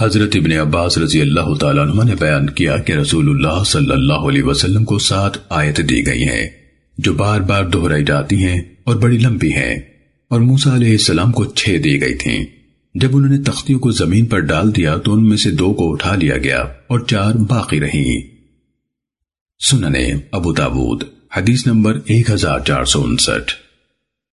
حضرت ابن عباس رضی اللہ تعالیٰ عنہ نے بیان کیا کہ رسول اللہ صلی اللہ علیہ وسلم کو سات آیت دی گئی ہیں، جو بار بار دہرائی جاتی ہیں اور بڑی لمبی ہیں۔ اور موسیٰ علیہ السلام کو چھ دی گئی تھیں۔ جب انہوں نے تختیوں کو زمین پر ڈال دیا تو ان میں سے دو کو اٹھا لیا گیا اور چار باقی رہیں سننے ابو داود، حدیث نمبر ایک ہزار چار سو انسٹھ۔